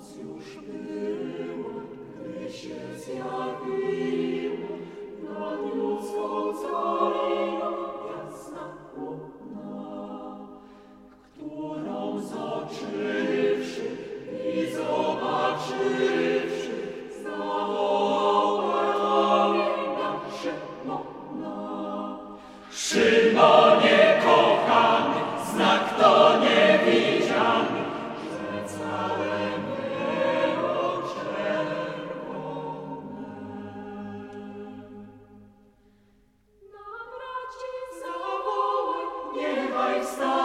Już jasna chłodna, którą i zobaczywszy zawołała mi naszepnąna. Szymonie kochany, znak to niewidziany, voice the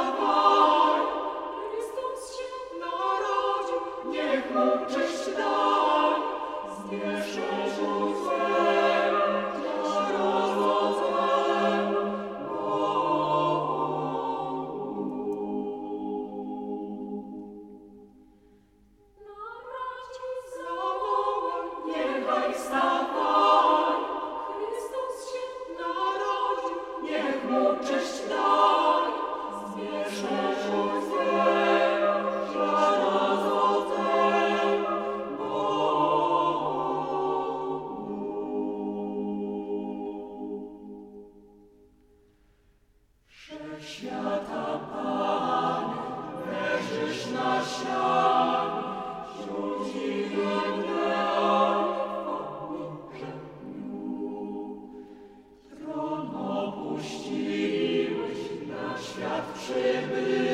przybył.